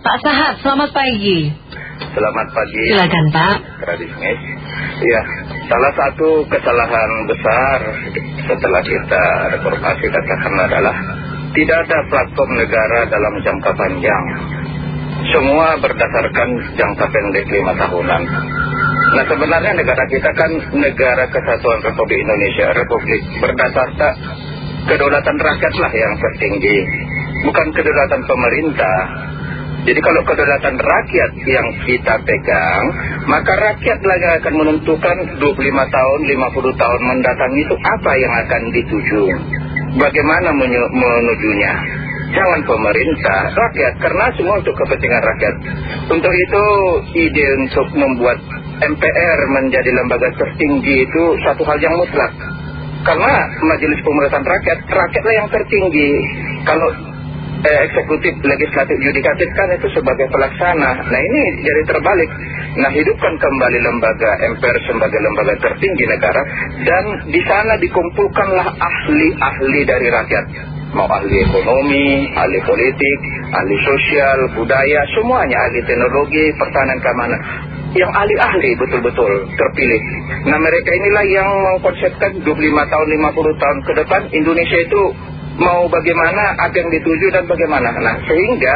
Pak Sahat, selamat pagi. Selamat pagi. Silakan Pak. Radismis. Ya, salah satu kesalahan besar setelah kita reformasi katakan adalah tidak ada platform negara dalam jangka panjang. Semua berdasarkan jangka pendek lima tahunan. Nah sebenarnya negara kita kan negara kesatuan Republik Indonesia, Republik berdasarkan kedaulatan rakyat lah yang tertinggi, bukan kedaulatan pemerintah. Jadi kalau kedaulatan rakyat yang kita pegang, maka rakyat lagi akan menentukan 25 tahun, 50 tahun mendatang itu apa yang akan dituju. Bagaimana menujunya. Jangan pemerintah, rakyat, karena semua untuk kepentingan rakyat. Untuk itu ide untuk membuat MPR menjadi lembaga tertinggi itu satu hal yang mutlak. Karena majelis pemerintahan rakyat, rakyatlah yang tertinggi. Kalau eksekutif, legislatif, yudikatif kan itu sebagai pelaksana. Nah ini jadi terbalik. Nah hidupkan kembali lembaga MPR sebagai lembaga tertinggi negara dan di sana dikumpulkanlah ahli-ahli dari rakyat. Mau ahli ekonomi, ahli politik, ahli sosial, budaya, semuanya ahli teknologi, pertahanan keamanan yang ahli-ahli betul-betul terpilih. Nah mereka inilah yang mengkonsepkan 25 tahun, 50 tahun ke depan Indonesia itu mau bagaimana, apa yang dituju dan bagaimana. Nah sehingga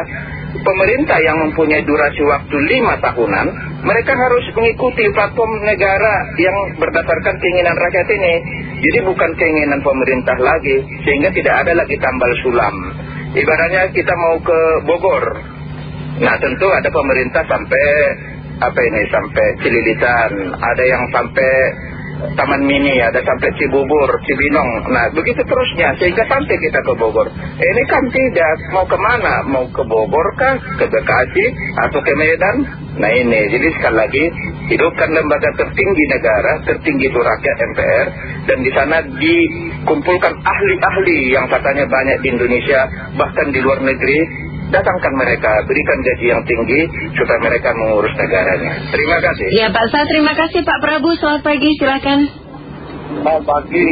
pemerintah yang mempunyai durasi waktu lima tahunan, mereka harus mengikuti platform negara yang berdasarkan keinginan rakyat ini. Jadi bukan keinginan pemerintah lagi, sehingga tidak ada lagi tambal sulam. Ibaratnya kita mau ke Bogor. Nah tentu ada pemerintah sampai apa ini sampai Cililitan, ada yang sampai Taman Mini, ada sampai Cibubur, Cibinong. Nah, begitu terusnya sehingga sampai kita ke Bogor. Ini kan tidak mau ke mana? Mau ke Bogor kah? Ke Bekasi atau ke Medan? Nah ini, jadi sekali lagi hidupkan lembaga tertinggi negara, tertinggi itu rakyat MPR, dan di sana dikumpulkan ahli-ahli yang katanya banyak di Indonesia, bahkan di luar negeri, datangkan mereka, berikan gaji yang tinggi supaya mereka mengurus negaranya. Terima kasih. Ya Pak Sa, terima kasih Pak Prabu. Selamat pagi, silakan. Selamat pagi.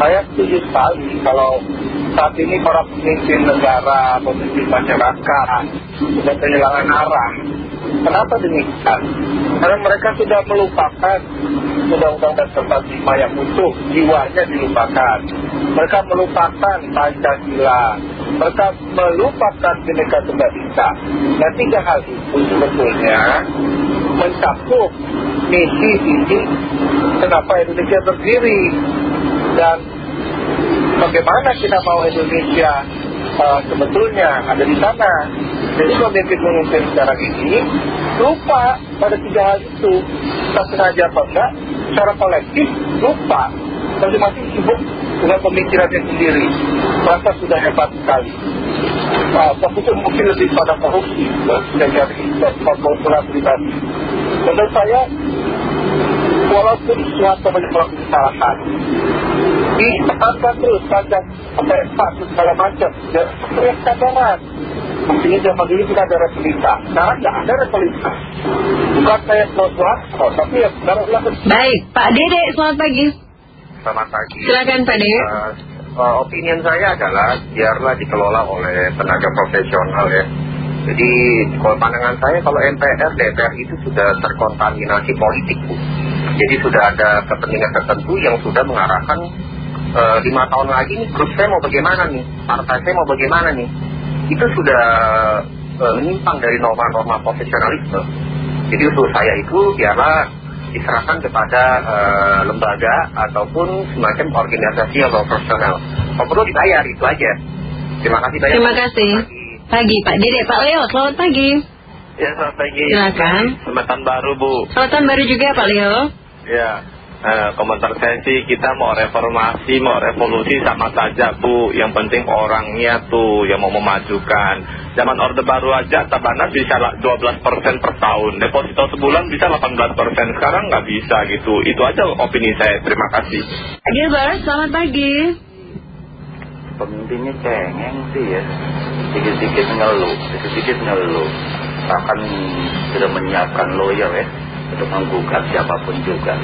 Saya setuju sekali kalau saat ini para pemimpin negara, pemimpin masyarakat sudah kehilangan arah. Kenapa demikian? Karena mereka sudah melupakan Undang-Undang Dasar 45 yang utuh, jiwanya dilupakan. Mereka melupakan Pancasila, mereka melupakan Bhinneka Tunggal Ika. Nah tiga hal itu sebetulnya mencakup misi ini kenapa Indonesia berdiri dan bagaimana kita mau Indonesia uh, sebetulnya ada di sana. Jadi pemimpin-pemimpin sekarang ini lupa pada tiga hal itu. Tak sengaja apa enggak, secara kolektif lupa. Masing-masing sibuk dengan pemikirannya sendiri. Merasa sudah hebat sekali. Nah, fokusnya mungkin lebih pada korupsi. Sudah cari keuntungan pribadi. Menurut saya, walaupun suatu banyak melakukan kesalahan, ditekankan terus pajak sampai status segala macam. Ya, teriak Mestinya zaman dulu kita ada replika. Sekarang nggak ada replika. Bukan saya pro swasta, tapi ya sekarang Baik, Pak Dede, selamat pagi. Selamat pagi. Silakan Pak Dede. Uh, uh, opinion saya adalah biarlah dikelola oleh tenaga profesional ya. Jadi kalau pandangan saya kalau MPR, DPR itu sudah terkontaminasi politik Bu. Jadi sudah ada kepentingan tertentu yang sudah mengarahkan uh, lima tahun lagi nih grup saya mau bagaimana nih, partai saya mau bagaimana nih. Itu sudah uh, menyimpang dari norma-norma profesionalisme. Jadi untuk saya itu biarlah diserahkan kepada uh, lembaga ataupun semacam organisasi yang profesional. Kalau perlu dibayar itu aja. Terima kasih banyak. Terima kasih. Pagi, pagi Pak Dede, Pak Leo, selamat pagi. Ya selamat pagi. Silakan. Selamat tahun baru Bu. Selamat tahun baru juga Pak Leo. Ya. Eh, komentar saya sih kita mau reformasi, mau revolusi sama saja Bu. Yang penting orangnya tuh yang mau memajukan. Zaman Orde Baru aja Tabanas bisa 12% per tahun. Deposito sebulan bisa 18%. Sekarang nggak bisa gitu. Itu aja opini saya. Terima kasih. Gilbert, selamat pagi. Pemimpinnya cengeng sih ya. Sedikit-sedikit ngeluh, sedikit-sedikit ngeluh. Bahkan sudah menyiapkan lawyer ya untuk menggugat siapa pun juga.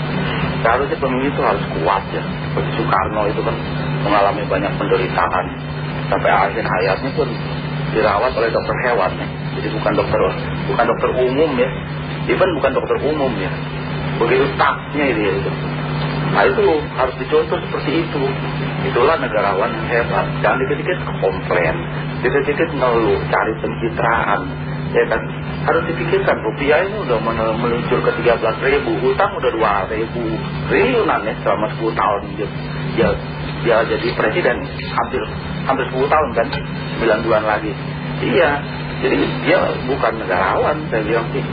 Seharusnya pemimpin itu harus kuat ya. Seperti Soekarno itu kan mengalami banyak penderitaan sampai akhir hayatnya pun dirawat oleh dokter hewan ya. Jadi bukan dokter bukan dokter umum ya. Even bukan dokter umum ya. Begitu tasnya itu ya. Itu. Nah itu harus dicontoh seperti itu. Itulah negarawan hebat. Jangan dikit-dikit komplain, dikit-dikit ngeluh, cari pencitraan. Ya kan? Harus dipikirkan rupiah ini udah meluncur ke 13 ribu, hutang udah 2 ribu triliunan ya selama 10 tahun dia, dia, dia jadi presiden hampir hampir 10 tahun kan, 9 bulan lagi. Iya, jadi dia bukan negarawan saya bilang sih.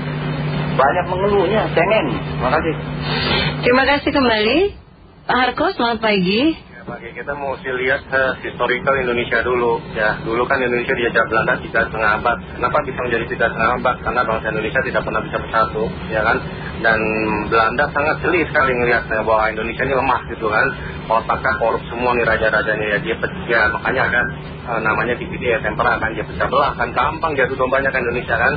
Banyak mengeluhnya, cengeng. Terima kasih. Terima kasih kembali. Pak Harko, selamat pagi. Pagi kita mau lihat uh, historical Indonesia dulu. Ya, dulu kan Indonesia diajak Belanda tiga setengah abad. Kenapa bisa menjadi tiga setengah abad? Karena bangsa Indonesia tidak pernah bisa bersatu, ya kan? Dan Belanda sangat jeli sekali ngelihat ya, bahwa Indonesia ini lemah gitu kan. Otaknya korup semua nih raja-rajanya ya dia ya, makanya kan uh, namanya DVD ya tempera kan dia pecah belah kan gampang jatuh dombanya kan Indonesia kan?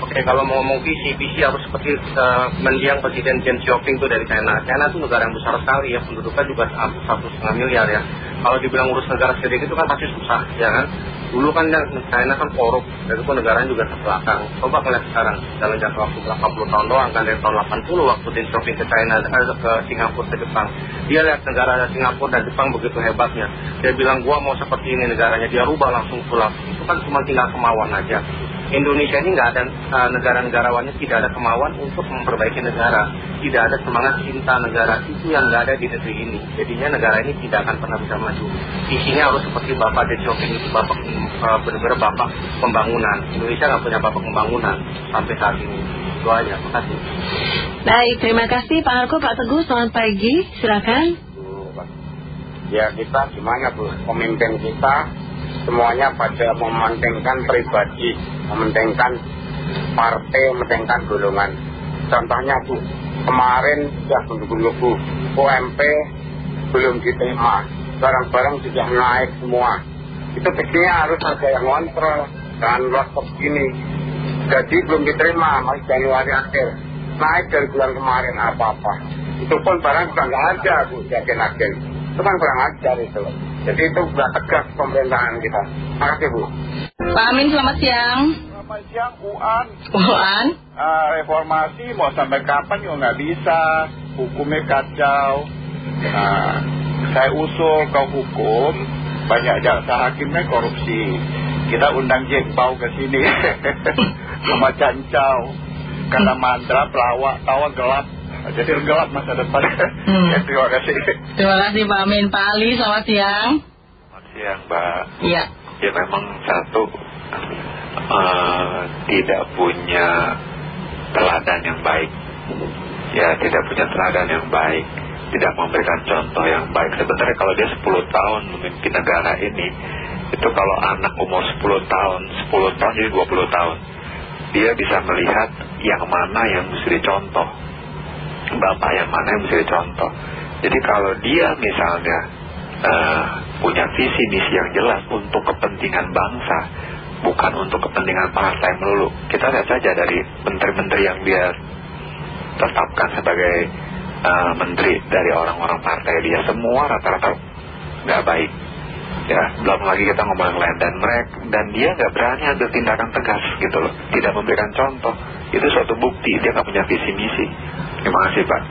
Oke kalau mau ngomong visi visi harus seperti uh, mendiang presiden Chen Xiaoping itu dari China. China itu negara yang besar sekali ya penduduknya juga satu setengah miliar ya. Kalau dibilang urus negara sedikit itu kan pasti susah ya kan? Dulu kan China kan korup dan itu negaranya juga terbelakang. Coba ngeliat sekarang dalam jangka waktu berapa puluh tahun doang kan? Dari tahun 80 waktu Deng Xiaoping ke China eh, ke Singapura ke Jepang. Dia lihat negara Singapura dan Jepang begitu hebatnya. Dia bilang gua mau seperti ini negaranya. Dia rubah langsung pulang. Itu kan cuma tinggal kemauan aja. Indonesia ini nggak ada uh, negara-negarawannya tidak ada kemauan untuk memperbaiki negara. Tidak ada semangat cinta negara. Itu yang nggak ada di negeri ini. Jadinya negara ini tidak akan pernah bisa maju. Isinya harus seperti Bapak Xiaoping itu Bapak uh, benar-benar Bapak pembangunan. Indonesia nggak punya Bapak pembangunan sampai saat ini. Itu aja. Makasih. Baik terima kasih Pak Arko Pak Teguh. Selamat pagi. Silakan ya kita gimana Bu pemimpin kita semuanya pada mementingkan pribadi, mementingkan partai, mementingkan golongan. Contohnya Bu, kemarin sudah menunggu-nunggu UMP belum diterima, barang-barang sudah naik semua. Itu pastinya harus ada yang kontrol, dan waktu begini. Jadi belum diterima, masih Januari akhir. Naik dari bulan kemarin apa-apa. Itu pun barang sudah nggak ada Bu, yakin-yakin. Itu kan kurang ajar itu. Jadi itu sudah tegas pemerintahan kita. Terima kasih Bu. Pak Amin selamat siang Selamat siang, UAN. Uan Ah, reformasi mau sampai kapan juga nggak bisa. Hukumnya kacau. Nah, saya usul ke hukum, banyak jaksa hakimnya korupsi. Kita undang Jekbau ke sini. Sama Cancau. Kata mantra, pelawak, tawa gelap. Jadi gelap masa depan. Hmm. Ya, terima kasih. Terima kasih Pak Amin. Pak Ali selamat siang. Selamat siang Mbak. Iya. Ya memang satu eh, Tidak punya Teladan yang baik. Ya tidak punya teladan yang baik. Tidak memberikan contoh yang baik. Sebenarnya kalau dia 10 tahun Memimpin negara ini Itu kalau anak umur 10 tahun 10 tahun jadi 20 tahun. Dia bisa melihat Yang mana yang mesti dicontoh Bapak yang mana yang mesti dicontoh Jadi kalau dia misalnya eh, punya visi misi yang jelas untuk kepentingan bangsa bukan untuk kepentingan partai melulu. Kita lihat saja dari menteri-menteri yang dia tetapkan sebagai eh, menteri dari orang-orang partai dia. Semua rata-rata nggak baik. Ya belum lagi kita ngomong yang lain dan mereka dan dia nggak berani ambil tindakan tegas gitu loh. Tidak memberikan contoh itu suatu bukti dia nggak punya visi misi. Terima kasih pak